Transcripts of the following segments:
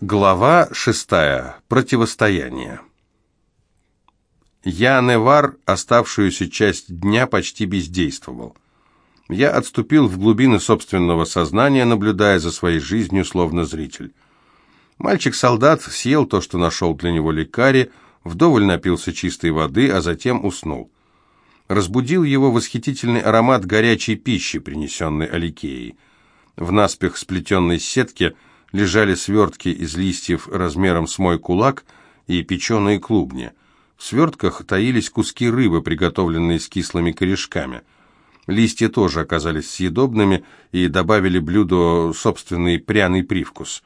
Глава шестая. Противостояние. Я, Невар, оставшуюся часть дня почти бездействовал. Я отступил в глубины собственного сознания, наблюдая за своей жизнью, словно зритель. Мальчик-солдат съел то, что нашел для него лекари, вдоволь напился чистой воды, а затем уснул. Разбудил его восхитительный аромат горячей пищи, принесенной Аликеей. В наспех сплетенной сетке – лежали свертки из листьев размером с мой кулак и печеные клубни. В свертках таились куски рыбы, приготовленные с кислыми корешками. Листья тоже оказались съедобными и добавили блюду собственный пряный привкус.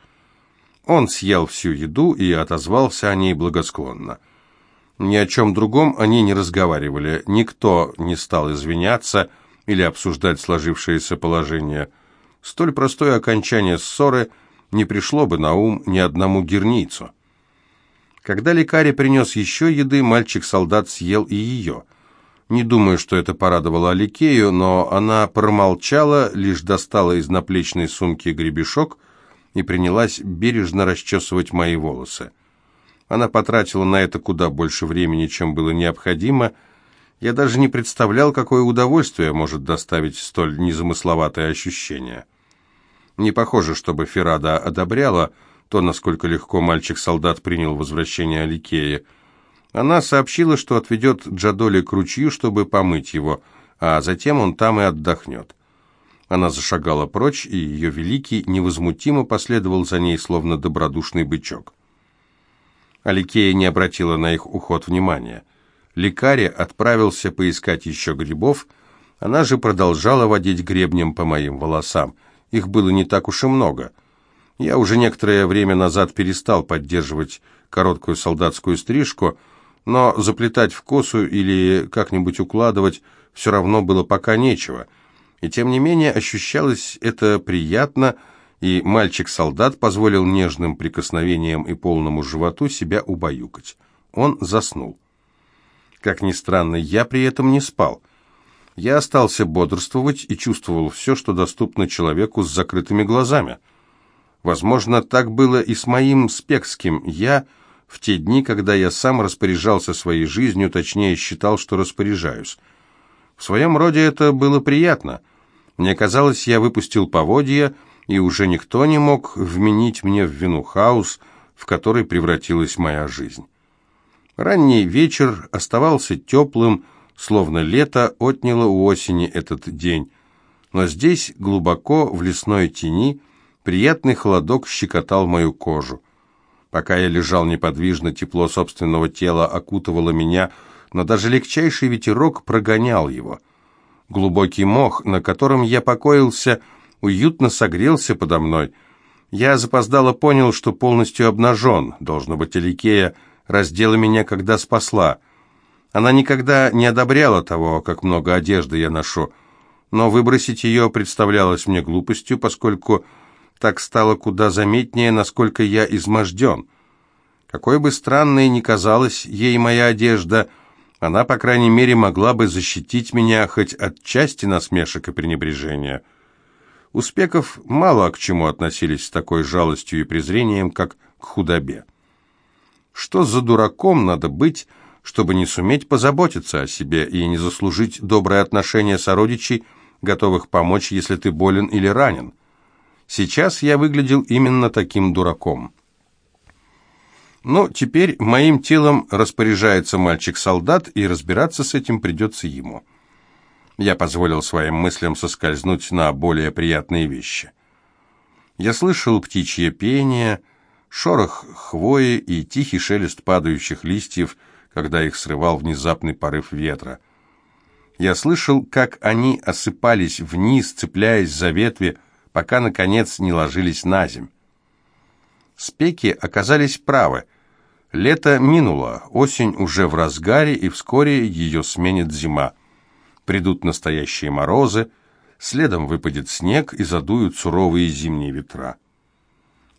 Он съел всю еду и отозвался о ней благосклонно. Ни о чем другом они не разговаривали, никто не стал извиняться или обсуждать сложившееся положение. Столь простое окончание ссоры – не пришло бы на ум ни одному герницу. Когда лекарь принес еще еды, мальчик-солдат съел и ее. Не думаю, что это порадовало Аликею, но она промолчала, лишь достала из наплечной сумки гребешок и принялась бережно расчесывать мои волосы. Она потратила на это куда больше времени, чем было необходимо. Я даже не представлял, какое удовольствие может доставить столь незамысловатое ощущение. Не похоже, чтобы Ферада одобряла то, насколько легко мальчик-солдат принял возвращение Аликея. Она сообщила, что отведет Джадоли к ручью, чтобы помыть его, а затем он там и отдохнет. Она зашагала прочь, и ее великий невозмутимо последовал за ней, словно добродушный бычок. Аликея не обратила на их уход внимания. Лекарь отправился поискать еще грибов, она же продолжала водить гребнем по моим волосам – их было не так уж и много. Я уже некоторое время назад перестал поддерживать короткую солдатскую стрижку, но заплетать в косу или как-нибудь укладывать все равно было пока нечего. И тем не менее ощущалось это приятно, и мальчик-солдат позволил нежным прикосновениям и полному животу себя убаюкать. Он заснул. Как ни странно, я при этом не спал – я остался бодрствовать и чувствовал все, что доступно человеку с закрытыми глазами. Возможно, так было и с моим спекским «я» в те дни, когда я сам распоряжался своей жизнью, точнее считал, что распоряжаюсь. В своем роде это было приятно. Мне казалось, я выпустил поводья, и уже никто не мог вменить мне в вину хаос, в который превратилась моя жизнь. Ранний вечер оставался теплым, словно лето отняло у осени этот день. Но здесь, глубоко в лесной тени, приятный холодок щекотал мою кожу. Пока я лежал неподвижно, тепло собственного тела окутывало меня, но даже легчайший ветерок прогонял его. Глубокий мох, на котором я покоился, уютно согрелся подо мной. Я запоздало понял, что полностью обнажен. Должно быть, Аликея раздела меня, когда спасла — она никогда не одобряла того, как много одежды я ношу, но выбросить ее представлялось мне глупостью, поскольку так стало куда заметнее, насколько я изможден. Какой бы странной ни казалась ей моя одежда, она, по крайней мере, могла бы защитить меня хоть от части насмешек и пренебрежения. Успехов мало к чему относились с такой жалостью и презрением, как к худобе. Что за дураком надо быть, чтобы не суметь позаботиться о себе и не заслужить доброе отношение сородичей, готовых помочь, если ты болен или ранен. Сейчас я выглядел именно таким дураком. Но теперь моим телом распоряжается мальчик-солдат, и разбираться с этим придется ему. Я позволил своим мыслям соскользнуть на более приятные вещи. Я слышал птичье пение, шорох хвои и тихий шелест падающих листьев – когда их срывал внезапный порыв ветра. Я слышал, как они осыпались вниз, цепляясь за ветви, пока, наконец, не ложились на земь. Спеки оказались правы. Лето минуло, осень уже в разгаре, и вскоре ее сменит зима. Придут настоящие морозы, следом выпадет снег и задуют суровые зимние ветра.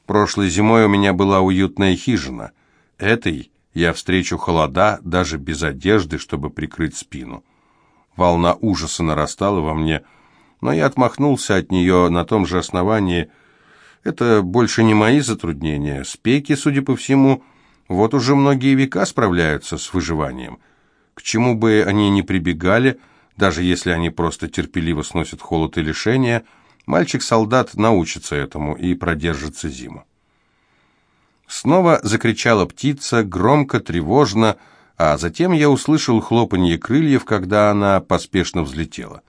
Прошлой зимой у меня была уютная хижина. Этой я встречу холода даже без одежды, чтобы прикрыть спину. Волна ужаса нарастала во мне, но я отмахнулся от нее на том же основании. Это больше не мои затруднения. Спеки, судя по всему, вот уже многие века справляются с выживанием. К чему бы они ни прибегали, даже если они просто терпеливо сносят холод и лишения, мальчик-солдат научится этому и продержится зиму. Снова закричала птица, громко, тревожно, а затем я услышал хлопанье крыльев, когда она поспешно взлетела.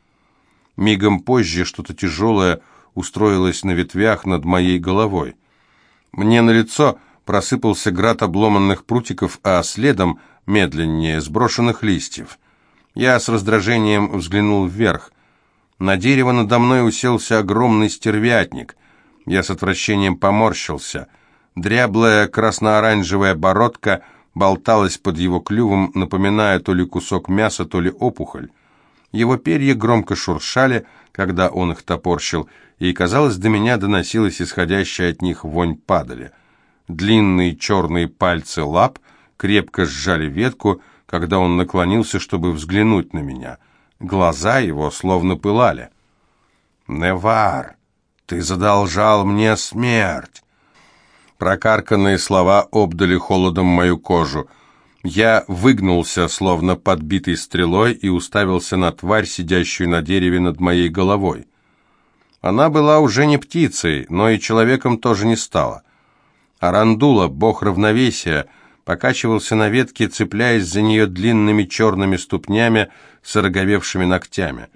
Мигом позже что-то тяжелое устроилось на ветвях над моей головой. Мне на лицо просыпался град обломанных прутиков, а следом, медленнее, сброшенных листьев. Я с раздражением взглянул вверх. На дерево надо мной уселся огромный стервятник. Я с отвращением поморщился. Дряблая красно-оранжевая бородка болталась под его клювом, напоминая то ли кусок мяса, то ли опухоль. Его перья громко шуршали, когда он их топорщил, и, казалось, до меня доносилась исходящая от них вонь падали. Длинные черные пальцы лап крепко сжали ветку, когда он наклонился, чтобы взглянуть на меня. Глаза его словно пылали. «Невар, ты задолжал мне смерть!» Прокарканные слова обдали холодом мою кожу. Я выгнулся, словно подбитый стрелой, и уставился на тварь, сидящую на дереве над моей головой. Она была уже не птицей, но и человеком тоже не стала. Арандула, бог равновесия, покачивался на ветке, цепляясь за нее длинными черными ступнями с ороговевшими ногтями.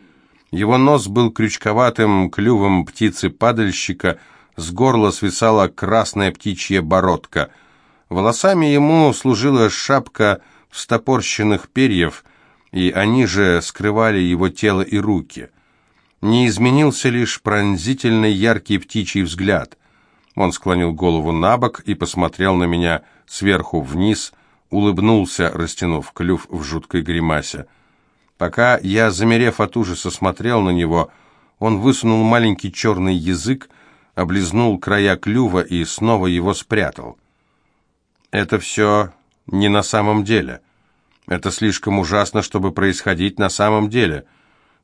Его нос был крючковатым клювом птицы-падальщика — с горла свисала красная птичья бородка. Волосами ему служила шапка встопорщенных перьев, и они же скрывали его тело и руки. Не изменился лишь пронзительный яркий птичий взгляд. Он склонил голову на бок и посмотрел на меня сверху вниз, улыбнулся, растянув клюв в жуткой гримасе. Пока я, замерев от ужаса, смотрел на него, он высунул маленький черный язык, облизнул края клюва и снова его спрятал. Это все не на самом деле. Это слишком ужасно, чтобы происходить на самом деле.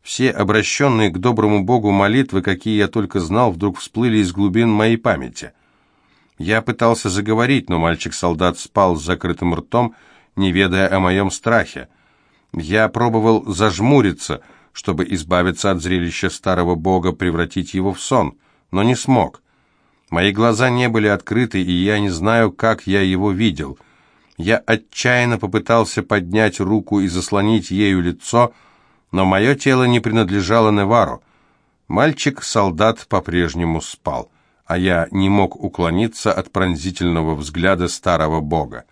Все обращенные к доброму Богу молитвы, какие я только знал, вдруг всплыли из глубин моей памяти. Я пытался заговорить, но мальчик-солдат спал с закрытым ртом, не ведая о моем страхе. Я пробовал зажмуриться, чтобы избавиться от зрелища старого бога, превратить его в сон но не смог. Мои глаза не были открыты, и я не знаю, как я его видел. Я отчаянно попытался поднять руку и заслонить ею лицо, но мое тело не принадлежало Невару. Мальчик-солдат по-прежнему спал, а я не мог уклониться от пронзительного взгляда старого бога.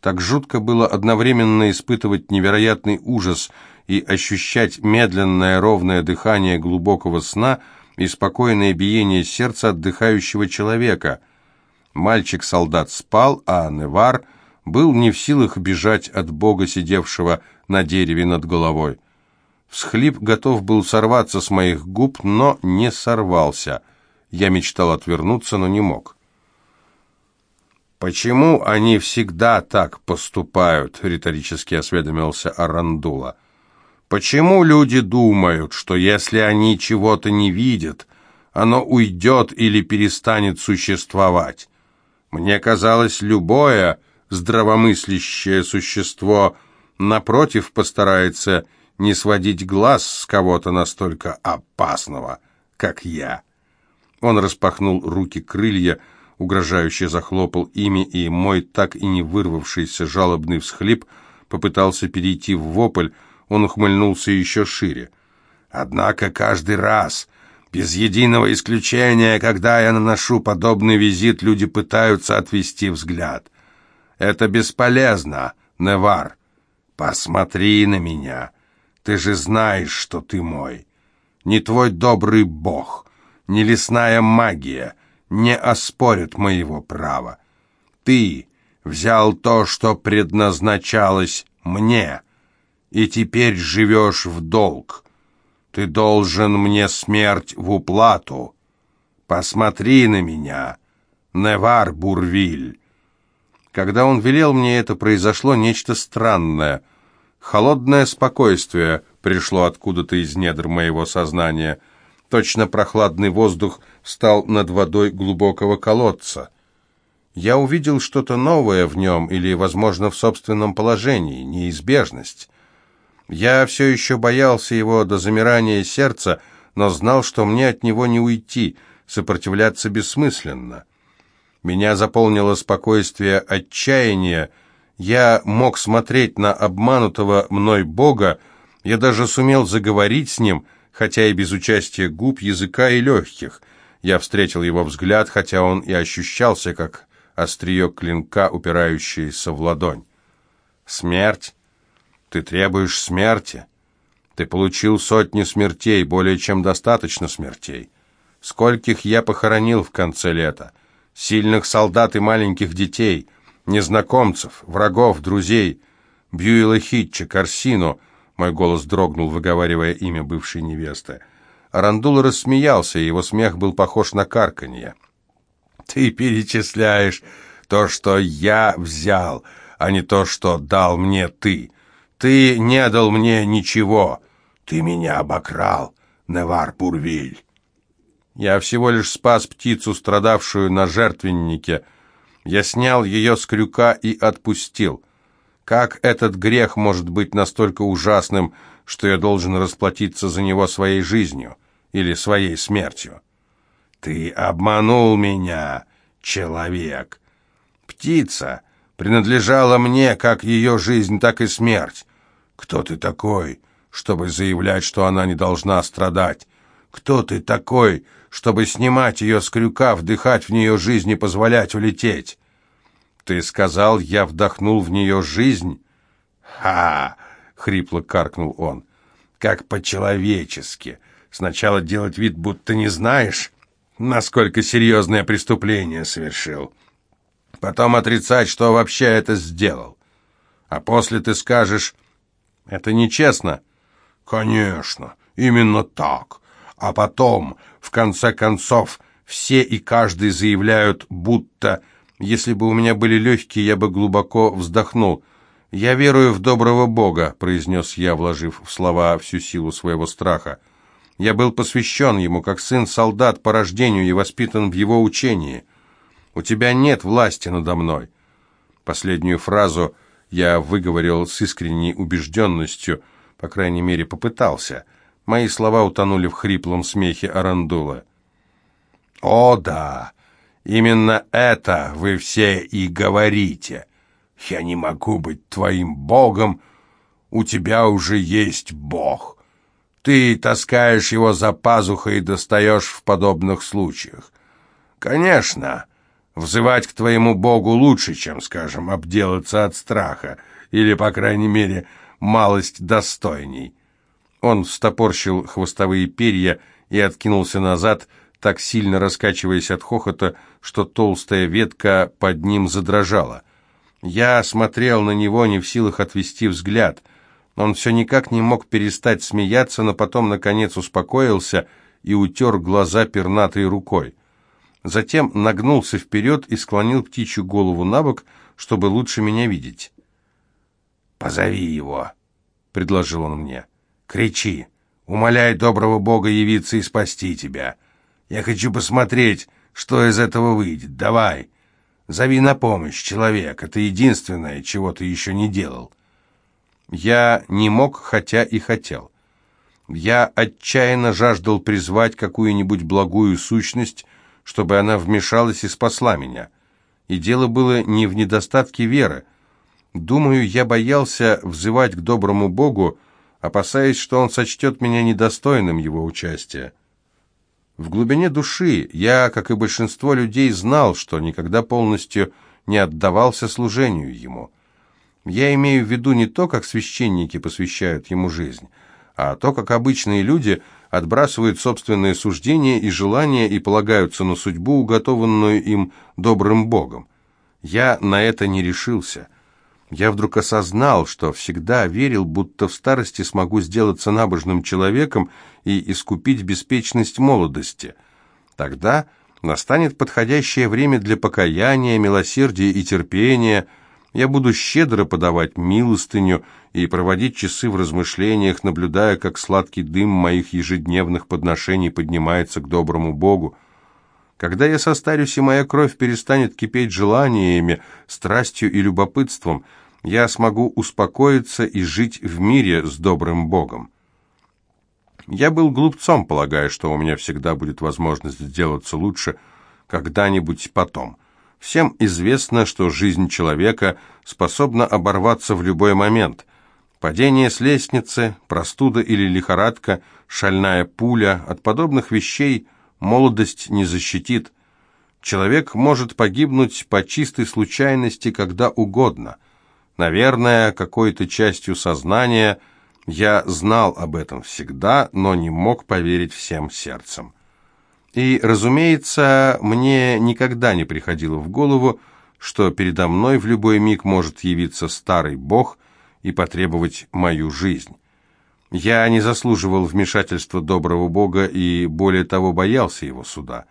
Так жутко было одновременно испытывать невероятный ужас и ощущать медленное ровное дыхание глубокого сна — и спокойное биение сердца отдыхающего человека. Мальчик-солдат спал, а Невар был не в силах бежать от бога, сидевшего на дереве над головой. Всхлип готов был сорваться с моих губ, но не сорвался. Я мечтал отвернуться, но не мог. «Почему они всегда так поступают?» — риторически осведомился Арандула. Почему люди думают, что если они чего-то не видят, оно уйдет или перестанет существовать? Мне казалось, любое здравомыслящее существо, напротив, постарается не сводить глаз с кого-то настолько опасного, как я. Он распахнул руки крылья, угрожающе захлопал ими, и мой так и не вырвавшийся жалобный всхлип попытался перейти в вопль, он ухмыльнулся еще шире. «Однако каждый раз, без единого исключения, когда я наношу подобный визит, люди пытаются отвести взгляд. Это бесполезно, Невар. Посмотри на меня. Ты же знаешь, что ты мой. Не твой добрый бог, не лесная магия не оспорят моего права. Ты взял то, что предназначалось мне» и теперь живешь в долг. Ты должен мне смерть в уплату. Посмотри на меня, Невар Бурвиль. Когда он велел мне это, произошло нечто странное. Холодное спокойствие пришло откуда-то из недр моего сознания. Точно прохладный воздух стал над водой глубокого колодца. Я увидел что-то новое в нем или, возможно, в собственном положении, неизбежность. Я все еще боялся его до замирания сердца, но знал, что мне от него не уйти, сопротивляться бессмысленно. Меня заполнило спокойствие отчаяния, я мог смотреть на обманутого мной Бога, я даже сумел заговорить с ним, хотя и без участия губ, языка и легких. Я встретил его взгляд, хотя он и ощущался, как острие клинка, упирающееся в ладонь. «Смерть? Ты требуешь смерти? Ты получил сотни смертей, более чем достаточно смертей. Скольких я похоронил в конце лета? Сильных солдат и маленьких детей, незнакомцев, врагов, друзей, Бьюила Хитча, Корсину». Мой голос дрогнул, выговаривая имя бывшей невесты. Арандул рассмеялся, и его смех был похож на карканье. Ты перечисляешь то, что я взял, а не то, что дал мне ты. Ты не дал мне ничего. Ты меня обокрал, Невар Пурвиль. Я всего лишь спас птицу, страдавшую на жертвеннике. Я снял ее с крюка и отпустил. Как этот грех может быть настолько ужасным, что я должен расплатиться за него своей жизнью или своей смертью? «Ты обманул меня, человек. Птица принадлежала мне, как ее жизнь, так и смерть. Кто ты такой, чтобы заявлять, что она не должна страдать? Кто ты такой, чтобы снимать ее с крюка, вдыхать в нее жизнь и позволять улететь? Ты сказал, я вдохнул в нее жизнь? Ха! — хрипло каркнул он. Как по-человечески. Сначала делать вид, будто не знаешь, насколько серьезное преступление совершил. Потом отрицать, что вообще это сделал. А после ты скажешь, это нечестно. Конечно, именно так. А потом, в конце концов, все и каждый заявляют, будто, если бы у меня были легкие, я бы глубоко вздохнул. «Я верую в доброго Бога», — произнес я, вложив в слова всю силу своего страха. Я был посвящен ему, как сын-солдат по рождению и воспитан в его учении. У тебя нет власти надо мной». Последнюю фразу я выговорил с искренней убежденностью, по крайней мере, попытался. Мои слова утонули в хриплом смехе Арандула. «О да, именно это вы все и говорите. Я не могу быть твоим богом, у тебя уже есть бог». Ты таскаешь его за пазухой и достаешь в подобных случаях. Конечно, взывать к твоему Богу лучше, чем, скажем, обделаться от страха, или, по крайней мере, малость достойней. Он встопорщил хвостовые перья и откинулся назад, так сильно раскачиваясь от хохота, что толстая ветка под ним задрожала. Я смотрел на него, не в силах отвести взгляд — он все никак не мог перестать смеяться, но потом, наконец, успокоился и утер глаза пернатой рукой. Затем нагнулся вперед и склонил птичью голову на бок, чтобы лучше меня видеть. «Позови его», — предложил он мне. «Кричи, умоляй доброго Бога явиться и спасти тебя. Я хочу посмотреть, что из этого выйдет. Давай, зови на помощь, человек, это единственное, чего ты еще не делал». Я не мог, хотя и хотел. Я отчаянно жаждал призвать какую-нибудь благую сущность, чтобы она вмешалась и спасла меня. И дело было не в недостатке веры. Думаю, я боялся взывать к доброму Богу, опасаясь, что он сочтет меня недостойным его участия. В глубине души я, как и большинство людей, знал, что никогда полностью не отдавался служению ему. Я имею в виду не то, как священники посвящают ему жизнь, а то, как обычные люди отбрасывают собственные суждения и желания и полагаются на судьбу, уготованную им добрым Богом. Я на это не решился. Я вдруг осознал, что всегда верил, будто в старости смогу сделаться набожным человеком и искупить беспечность молодости. Тогда настанет подходящее время для покаяния, милосердия и терпения – Я буду щедро подавать милостыню и проводить часы в размышлениях, наблюдая, как сладкий дым моих ежедневных подношений поднимается к доброму Богу. Когда я состарюсь и моя кровь перестанет кипеть желаниями, страстью и любопытством, я смогу успокоиться и жить в мире с добрым Богом. Я был глупцом, полагая, что у меня всегда будет возможность сделаться лучше когда-нибудь потом. Всем известно, что жизнь человека способна оборваться в любой момент. Падение с лестницы, простуда или лихорадка, шальная пуля – от подобных вещей молодость не защитит. Человек может погибнуть по чистой случайности когда угодно. Наверное, какой-то частью сознания – я знал об этом всегда, но не мог поверить всем сердцем. И, разумеется, мне никогда не приходило в голову, что передо мной в любой миг может явиться старый бог и потребовать мою жизнь. Я не заслуживал вмешательства доброго бога и, более того, боялся его суда.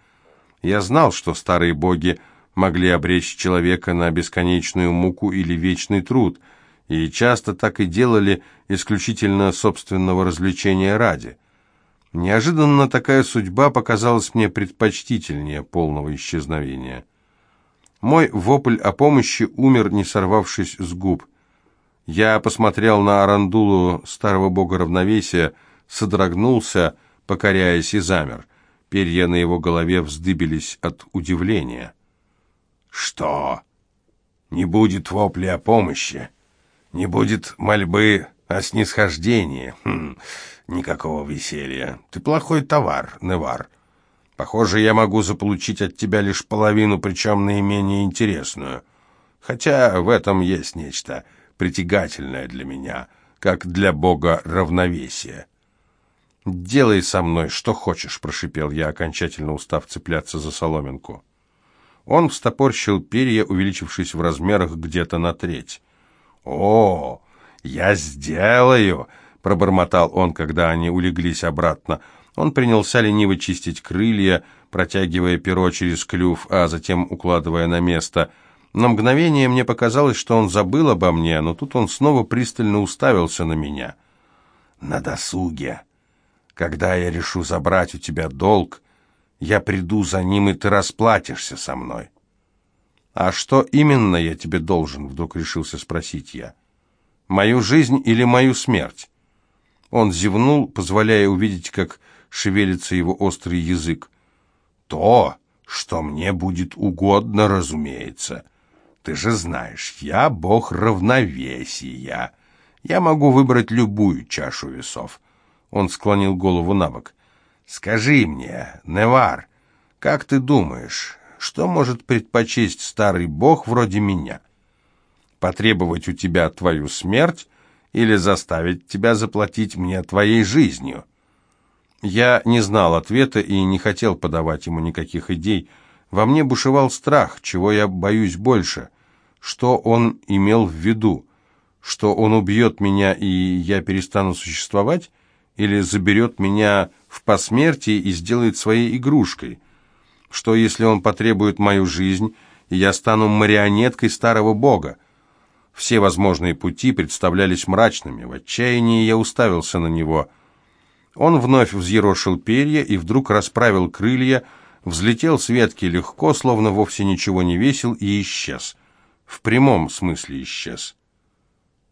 Я знал, что старые боги могли обречь человека на бесконечную муку или вечный труд – и часто так и делали исключительно собственного развлечения ради. Неожиданно такая судьба показалась мне предпочтительнее полного исчезновения. Мой вопль о помощи умер, не сорвавшись с губ. Я посмотрел на Арандулу, старого бога равновесия, содрогнулся, покоряясь, и замер. Перья на его голове вздыбились от удивления. «Что? Не будет вопли о помощи?» Не будет мольбы о снисхождении. Хм, никакого веселья. Ты плохой товар, Невар. Похоже, я могу заполучить от тебя лишь половину, причем наименее интересную. Хотя в этом есть нечто притягательное для меня, как для бога равновесия. «Делай со мной что хочешь», — прошипел я, окончательно устав цепляться за соломинку. Он встопорщил перья, увеличившись в размерах где-то на треть. «О, я сделаю!» — пробормотал он, когда они улеглись обратно. Он принялся лениво чистить крылья, протягивая перо через клюв, а затем укладывая на место. На мгновение мне показалось, что он забыл обо мне, но тут он снова пристально уставился на меня. «На досуге. Когда я решу забрать у тебя долг, я приду за ним, и ты расплатишься со мной». «А что именно я тебе должен?» — вдруг решился спросить я. «Мою жизнь или мою смерть?» Он зевнул, позволяя увидеть, как шевелится его острый язык. «То, что мне будет угодно, разумеется. Ты же знаешь, я бог равновесия. Я могу выбрать любую чашу весов». Он склонил голову на бок. «Скажи мне, Невар, как ты думаешь, что может предпочесть старый бог вроде меня? Потребовать у тебя твою смерть или заставить тебя заплатить мне твоей жизнью? Я не знал ответа и не хотел подавать ему никаких идей. Во мне бушевал страх, чего я боюсь больше. Что он имел в виду? Что он убьет меня, и я перестану существовать? Или заберет меня в посмертие и сделает своей игрушкой? Что, если он потребует мою жизнь, и я стану марионеткой старого бога? Все возможные пути представлялись мрачными. В отчаянии я уставился на него. Он вновь взъерошил перья и вдруг расправил крылья, взлетел с ветки легко, словно вовсе ничего не весил, и исчез. В прямом смысле исчез.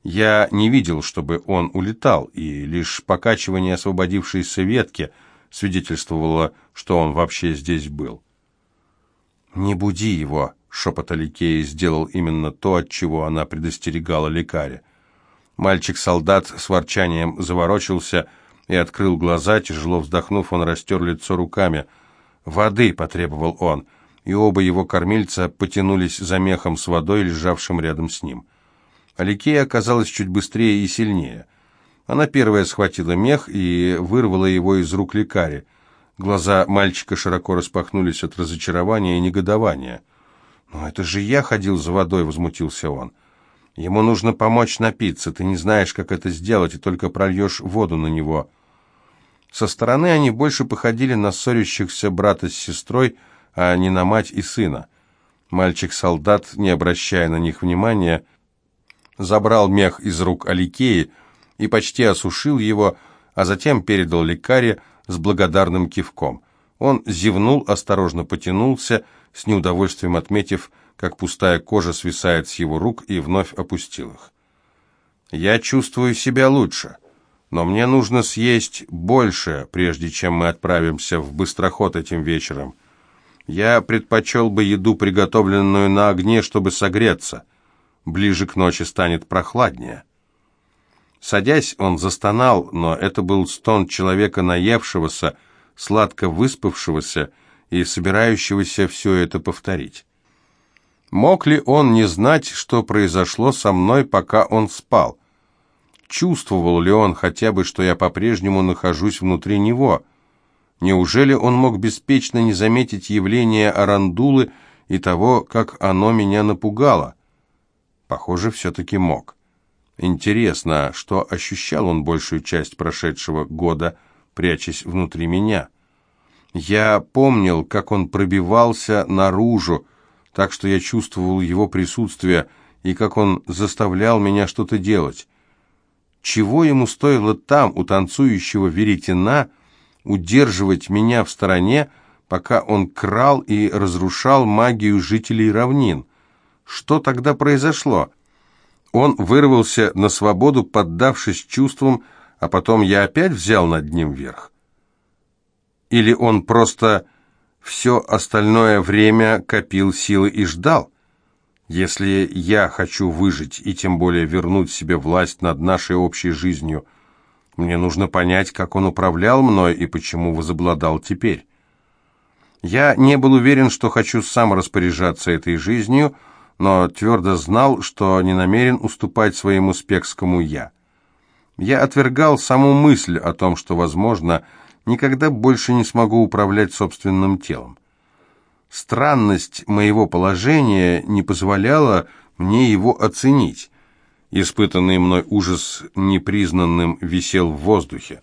Я не видел, чтобы он улетал, и лишь покачивание освободившейся ветки свидетельствовало, что он вообще здесь был. «Не буди его», — шепот Аликеи сделал именно то, от чего она предостерегала лекаря. Мальчик-солдат с ворчанием заворочился и открыл глаза, тяжело вздохнув, он растер лицо руками. «Воды!» — потребовал он, и оба его кормильца потянулись за мехом с водой, лежавшим рядом с ним. Аликея оказалась чуть быстрее и сильнее. Она первая схватила мех и вырвала его из рук лекаря. Глаза мальчика широко распахнулись от разочарования и негодования. «Но это же я ходил за водой», — возмутился он. «Ему нужно помочь напиться. Ты не знаешь, как это сделать, и только прольешь воду на него». Со стороны они больше походили на ссорящихся брата с сестрой, а не на мать и сына. Мальчик-солдат, не обращая на них внимания, забрал мех из рук Аликеи и почти осушил его, а затем передал лекаре с благодарным кивком. Он зевнул, осторожно потянулся, с неудовольствием отметив, как пустая кожа свисает с его рук, и вновь опустил их. «Я чувствую себя лучше, но мне нужно съесть больше, прежде чем мы отправимся в быстроход этим вечером. Я предпочел бы еду, приготовленную на огне, чтобы согреться. Ближе к ночи станет прохладнее». Садясь, он застонал, но это был стон человека наевшегося, сладко выспавшегося и собирающегося все это повторить. Мог ли он не знать, что произошло со мной, пока он спал? Чувствовал ли он хотя бы, что я по-прежнему нахожусь внутри него? Неужели он мог беспечно не заметить явление Арандулы и того, как оно меня напугало? Похоже, все-таки мог. Интересно, что ощущал он большую часть прошедшего года, прячась внутри меня? Я помнил, как он пробивался наружу, так что я чувствовал его присутствие, и как он заставлял меня что-то делать. Чего ему стоило там, у танцующего веретена, удерживать меня в стороне, пока он крал и разрушал магию жителей равнин? Что тогда произошло? Он вырвался на свободу, поддавшись чувствам, а потом я опять взял над ним верх. Или он просто все остальное время копил силы и ждал? Если я хочу выжить и тем более вернуть себе власть над нашей общей жизнью, мне нужно понять, как он управлял мной и почему возобладал теперь. Я не был уверен, что хочу сам распоряжаться этой жизнью, но твердо знал, что не намерен уступать своему спекскому «я». Я отвергал саму мысль о том, что, возможно, никогда больше не смогу управлять собственным телом. Странность моего положения не позволяла мне его оценить. Испытанный мной ужас непризнанным висел в воздухе.